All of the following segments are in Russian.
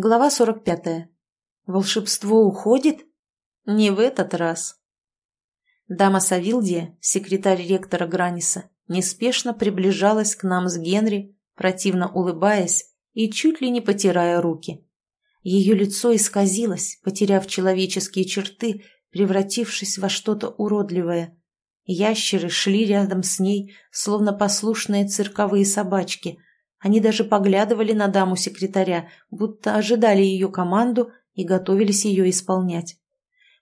Глава 45. Волшебство уходит? Не в этот раз. Дама Савилдия, секретарь ректора Граниса, неспешно приближалась к нам с Генри, противно улыбаясь и чуть ли не потирая руки. Ее лицо исказилось, потеряв человеческие черты, превратившись во что-то уродливое. Ящеры шли рядом с ней, словно послушные цирковые собачки – они даже поглядывали на даму секретаря, будто ожидали ее команду и готовились ее исполнять.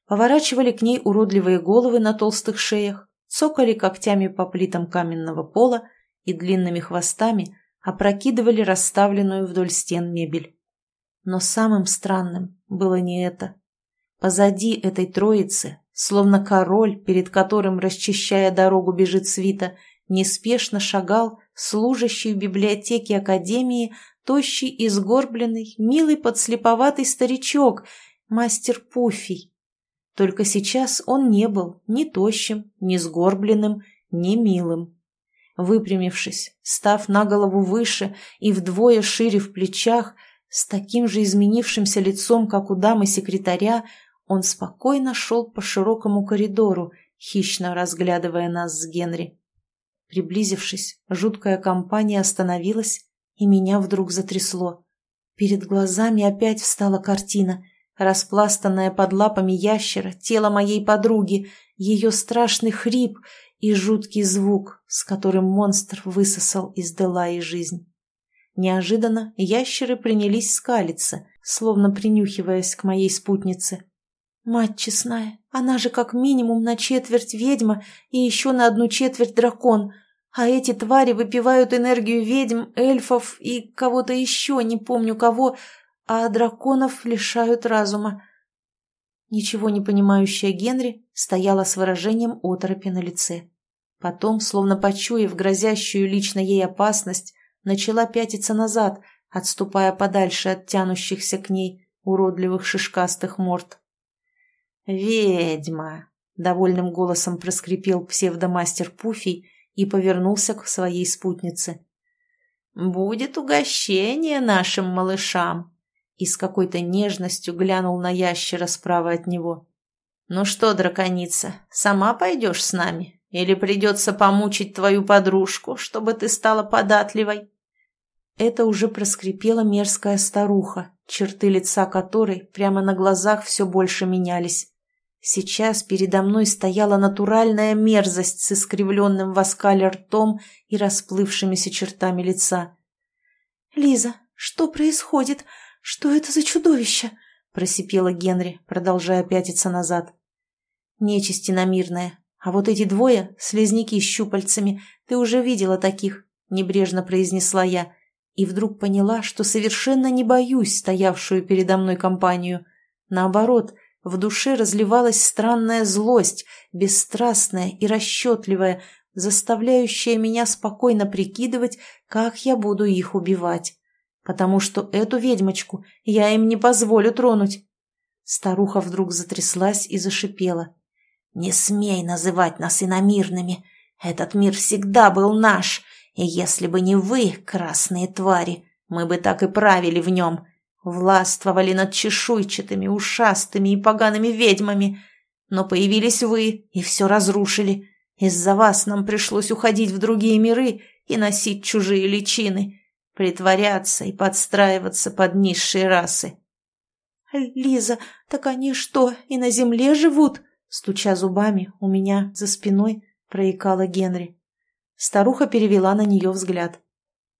Поворачивали к ней уродливые головы на толстых шеях, цокали когтями по плитам каменного пола и длинными хвостами опрокидывали расставленную вдоль стен мебель. Но самым странным было не это. Позади этой троицы, словно король, перед которым, расчищая дорогу, бежит свита, неспешно шагал служащий в библиотеке академии, тощий и сгорбленный, милый подслеповатый старичок, мастер Пуфий. Только сейчас он не был ни тощим, ни сгорбленным, ни милым. Выпрямившись, став на голову выше и вдвое шире в плечах, с таким же изменившимся лицом, как у дамы-секретаря, он спокойно шел по широкому коридору, хищно разглядывая нас с Генри. Приблизившись, жуткая компания остановилась, и меня вдруг затрясло. Перед глазами опять встала картина, распластанная под лапами ящера, тело моей подруги, ее страшный хрип и жуткий звук, с которым монстр высосал из Делаи жизнь. Неожиданно ящеры принялись скалиться, словно принюхиваясь к моей спутнице. «Мать честная, она же как минимум на четверть ведьма и еще на одну четверть дракон, а эти твари выпивают энергию ведьм, эльфов и кого-то еще, не помню кого, а драконов лишают разума». Ничего не понимающая Генри стояла с выражением оторопи на лице. Потом, словно почуяв грозящую лично ей опасность, начала пятиться назад, отступая подальше от тянущихся к ней уродливых шишкастых морд. «Ведьма!» — довольным голосом проскрипел псевдомастер Пуфий и повернулся к своей спутнице. «Будет угощение нашим малышам!» И с какой-то нежностью глянул на ящера справа от него. «Ну что, драконица, сама пойдешь с нами? Или придется помучить твою подружку, чтобы ты стала податливой?» Это уже проскрипела мерзкая старуха, черты лица которой прямо на глазах все больше менялись. Сейчас передо мной стояла натуральная мерзость с искривленным в оскале ртом и расплывшимися чертами лица. «Лиза, что происходит? Что это за чудовище?» – просипела Генри, продолжая пятиться назад. «Нечисть иномирная. А вот эти двое – слизняки с щупальцами. Ты уже видела таких», – небрежно произнесла я. И вдруг поняла, что совершенно не боюсь стоявшую передо мной компанию. Наоборот – в душе разливалась странная злость, бесстрастная и расчетливая, заставляющая меня спокойно прикидывать, как я буду их убивать. Потому что эту ведьмочку я им не позволю тронуть. Старуха вдруг затряслась и зашипела. «Не смей называть нас иномирными. Этот мир всегда был наш, и если бы не вы, красные твари, мы бы так и правили в нем властвовали над чешуйчатыми, ушастыми и погаными ведьмами. Но появились вы и все разрушили. Из-за вас нам пришлось уходить в другие миры и носить чужие личины, притворяться и подстраиваться под низшие расы. «Лиза, так они что, и на земле живут?» Стуча зубами, у меня за спиной проикала Генри. Старуха перевела на нее взгляд.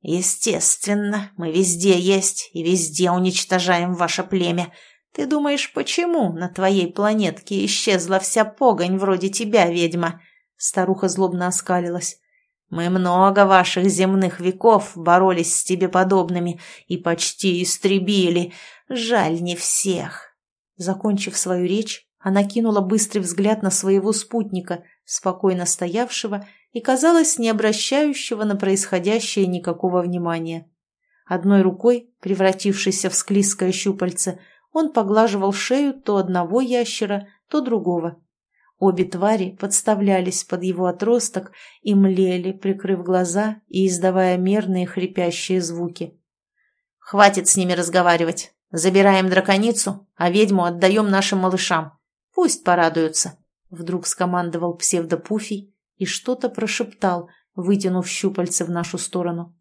«Естественно, мы везде есть и везде уничтожаем ваше племя. Ты думаешь, почему на твоей планетке исчезла вся погонь вроде тебя, ведьма?» Старуха злобно оскалилась. «Мы много ваших земных веков боролись с тебе подобными и почти истребили. Жаль не всех». Закончив свою речь, она кинула быстрый взгляд на своего спутника, спокойно стоявшего и, казалось, не обращающего на происходящее никакого внимания. Одной рукой, превратившейся в склизкое щупальце, он поглаживал шею то одного ящера, то другого. Обе твари подставлялись под его отросток и млели, прикрыв глаза и издавая мерные хрипящие звуки. «Хватит с ними разговаривать. Забираем драконицу, а ведьму отдаем нашим малышам. Пусть порадуются. Вдруг скомандовал псевдопуфий и что-то прошептал, вытянув щупальце в нашу сторону.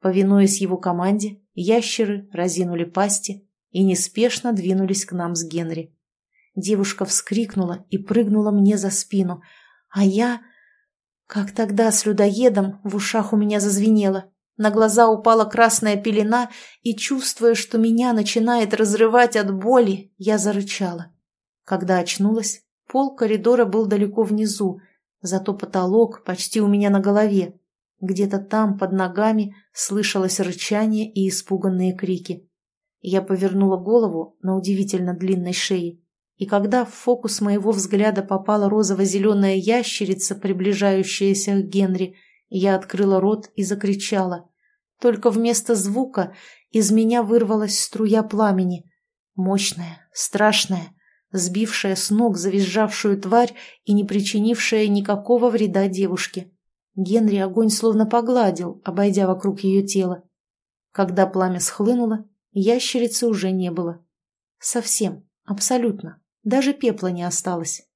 Повинуясь его команде, ящеры разинули пасти и неспешно двинулись к нам с Генри. Девушка вскрикнула и прыгнула мне за спину, а я... Как тогда с людоедом в ушах у меня зазвенело. На глаза упала красная пелена, и, чувствуя, что меня начинает разрывать от боли, я зарычала. Когда очнулась, пол коридора был далеко внизу, зато потолок почти у меня на голове. Где-то там, под ногами, слышалось рычание и испуганные крики. Я повернула голову на удивительно длинной шее, и когда в фокус моего взгляда попала розово-зеленая ящерица, приближающаяся к Генри, я открыла рот и закричала. Только вместо звука из меня вырвалась струя пламени. Мощная, страшная, сбившая с ног завизжавшую тварь и не причинившая никакого вреда девушке. Генри огонь словно погладил, обойдя вокруг ее тела. Когда пламя схлынуло, ящерицы уже не было. Совсем, абсолютно, даже пепла не осталось.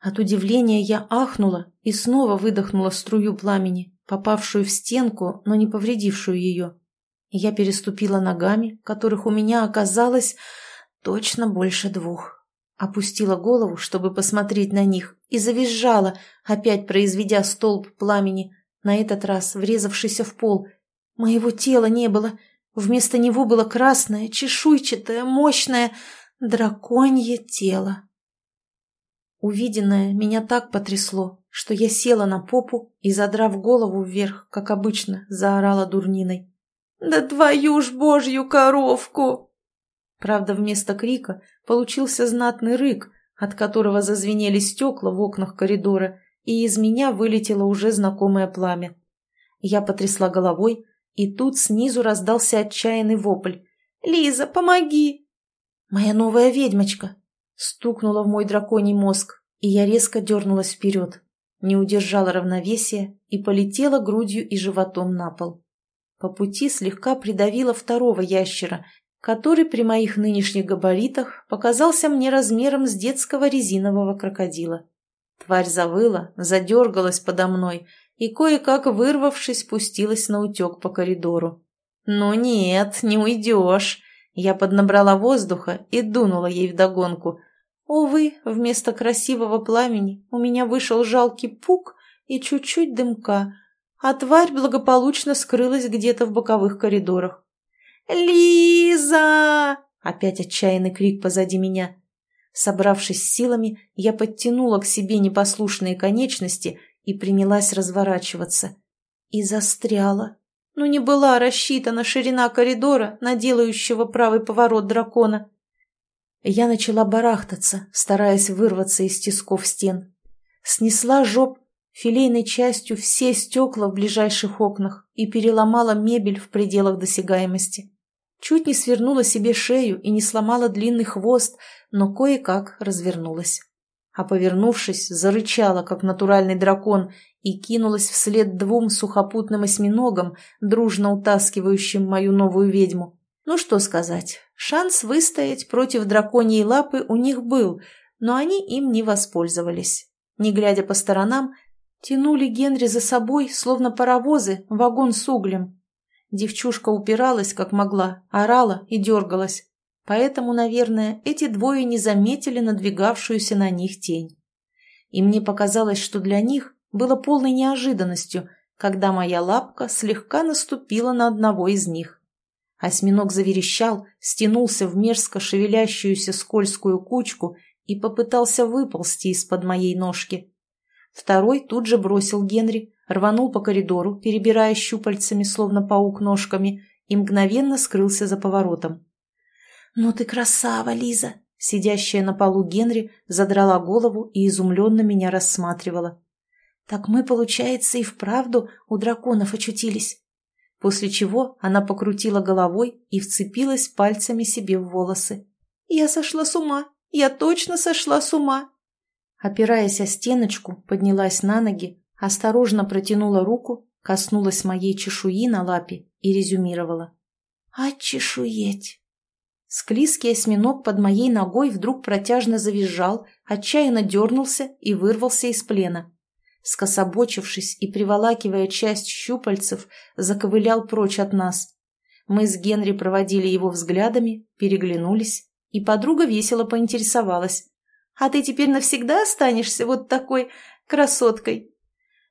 От удивления я ахнула и снова выдохнула струю пламени, попавшую в стенку, но не повредившую ее. Я переступила ногами, которых у меня оказалось точно больше двух. Опустила голову, чтобы посмотреть на них, и завизжала, опять произведя столб пламени, на этот раз врезавшийся в пол. Моего тела не было. Вместо него было красное, чешуйчатое, мощное драконье тело. Увиденное меня так потрясло, что я села на попу и, задрав голову вверх, как обычно, заорала дурниной. «Да твою ж божью коровку!» Правда, вместо крика получился знатный рык, от которого зазвенели стекла в окнах коридора, и из меня вылетело уже знакомое пламя. Я потрясла головой, и тут снизу раздался отчаянный вопль. «Лиза, помоги!» «Моя новая ведьмочка!» Стукнула в мой драконий мозг, и я резко дернулась вперед, не удержала равновесия и полетела грудью и животом на пол. По пути слегка придавила второго ящера который при моих нынешних габаритах показался мне размером с детского резинового крокодила. Тварь завыла, задергалась подо мной и, кое-как вырвавшись, пустилась на утек по коридору. «Ну нет, не уйдешь!» Я поднабрала воздуха и дунула ей вдогонку. Увы, вместо красивого пламени у меня вышел жалкий пук и чуть-чуть дымка, а тварь благополучно скрылась где-то в боковых коридорах. «Лиза!» — опять отчаянный крик позади меня. Собравшись силами, я подтянула к себе непослушные конечности и принялась разворачиваться. И застряла. Но не была рассчитана ширина коридора, наделающего правый поворот дракона. Я начала барахтаться, стараясь вырваться из тисков стен. Снесла жоп филейной частью все стекла в ближайших окнах и переломала мебель в пределах досягаемости. Чуть не свернула себе шею и не сломала длинный хвост, но кое-как развернулась. А повернувшись, зарычала, как натуральный дракон, и кинулась вслед двум сухопутным осьминогам, дружно утаскивающим мою новую ведьму. Ну что сказать, шанс выстоять против драконьей лапы у них был, но они им не воспользовались. Не глядя по сторонам, тянули Генри за собой, словно паровозы, вагон с углем, Девчушка упиралась, как могла, орала и дергалась. Поэтому, наверное, эти двое не заметили надвигавшуюся на них тень. И мне показалось, что для них было полной неожиданностью, когда моя лапка слегка наступила на одного из них. Осьминог заверещал, стянулся в мерзко шевелящуюся скользкую кучку и попытался выползти из-под моей ножки. Второй тут же бросил Генри, рванул по коридору, перебирая щупальцами, словно паук ножками, и мгновенно скрылся за поворотом. «Ну ты красава, Лиза!» Сидящая на полу Генри задрала голову и изумленно меня рассматривала. «Так мы, получается, и вправду у драконов очутились». После чего она покрутила головой и вцепилась пальцами себе в волосы. «Я сошла с ума! Я точно сошла с ума!» Опираясь о стеночку, поднялась на ноги осторожно протянула руку, коснулась моей чешуи на лапе и резюмировала. «Отчешуеть!» Склизкий осьминог под моей ногой вдруг протяжно завизжал, отчаянно дернулся и вырвался из плена. Скособочившись и приволакивая часть щупальцев, заковылял прочь от нас. Мы с Генри проводили его взглядами, переглянулись, и подруга весело поинтересовалась. «А ты теперь навсегда останешься вот такой красоткой?»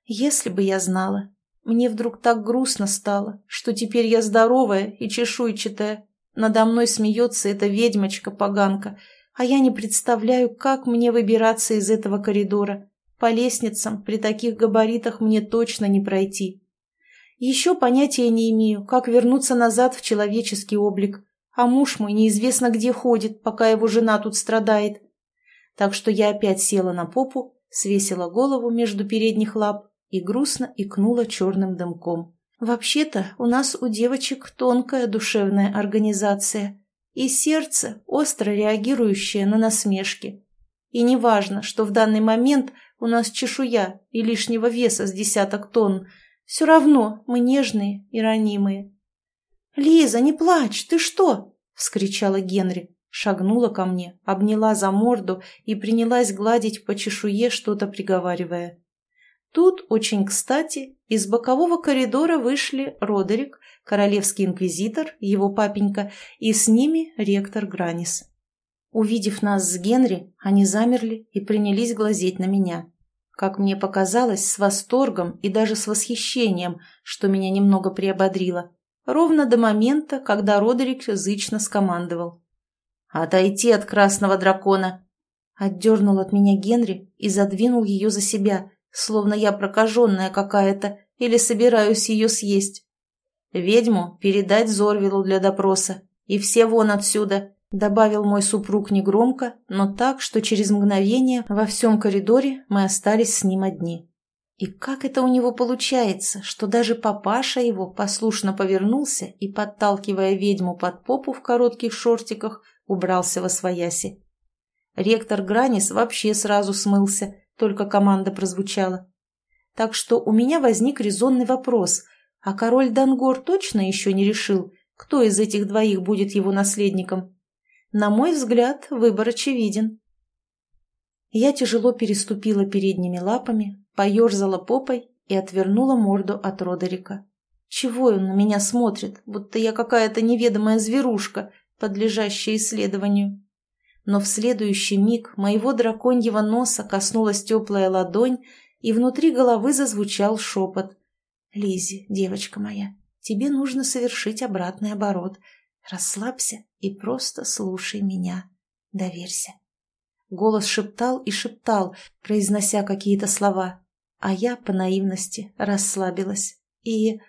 «Если бы я знала. Мне вдруг так грустно стало, что теперь я здоровая и чешуйчатая. Надо мной смеется эта ведьмочка-поганка, а я не представляю, как мне выбираться из этого коридора. По лестницам при таких габаритах мне точно не пройти. Еще понятия не имею, как вернуться назад в человеческий облик, а муж мой неизвестно где ходит, пока его жена тут страдает. Так что я опять села на попу, свесила голову между передних лап и грустно икнула черным дымком. Вообще-то у нас у девочек тонкая душевная организация и сердце, остро реагирующее на насмешки. И не важно, что в данный момент у нас чешуя и лишнего веса с десяток тонн, все равно мы нежные и ранимые. «Лиза, не плачь, ты что?» — вскричала Генри. Шагнула ко мне, обняла за морду и принялась гладить по чешуе, что-то приговаривая. Тут, очень кстати, из бокового коридора вышли Родерик, королевский инквизитор, его папенька, и с ними ректор Гранис. Увидев нас с Генри, они замерли и принялись глазеть на меня. Как мне показалось, с восторгом и даже с восхищением, что меня немного приободрило ровно до момента, когда Родерик зычно скомандовал. «Отойти от красного дракона!» Отдернул от меня Генри и задвинул ее за себя, словно я прокаженная какая-то или собираюсь ее съесть. «Ведьму передать Зорвилу для допроса, и все вон отсюда!» добавил мой супруг негромко, но так, что через мгновение во всем коридоре мы остались с ним одни. И как это у него получается, что даже папаша его послушно повернулся и, подталкивая ведьму под попу в коротких шортиках, убрался во свояси? Ректор Гранис вообще сразу смылся, только команда прозвучала. Так что у меня возник резонный вопрос, а король Дангор точно еще не решил, кто из этих двоих будет его наследником? На мой взгляд, выбор очевиден. Я тяжело переступила передними лапами, поерзала попой и отвернула морду от Родерика. Чего он на меня смотрит, будто я какая-то неведомая зверушка, подлежащая исследованию? Но в следующий миг моего драконьего носа коснулась теплая ладонь, и внутри головы зазвучал шепот. «Лизи, девочка моя, тебе нужно совершить обратный оборот. Расслабься и просто слушай меня. Доверься». Голос шептал и шептал, произнося какие-то слова. А я по наивности расслабилась. И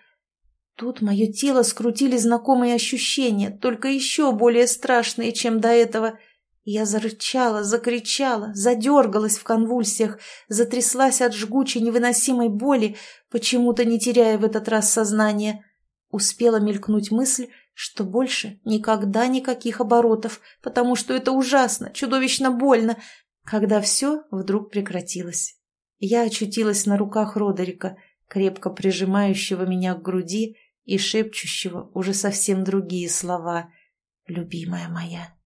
тут мое тело скрутили знакомые ощущения, только еще более страшные, чем до этого. Я зарычала, закричала, задергалась в конвульсиях, затряслась от жгучей невыносимой боли, почему-то не теряя в этот раз сознание. Успела мелькнуть мысль, что больше никогда никаких оборотов, потому что это ужасно, чудовищно больно, когда все вдруг прекратилось. Я очутилась на руках Родерика, крепко прижимающего меня к груди и шепчущего уже совсем другие слова «Любимая моя».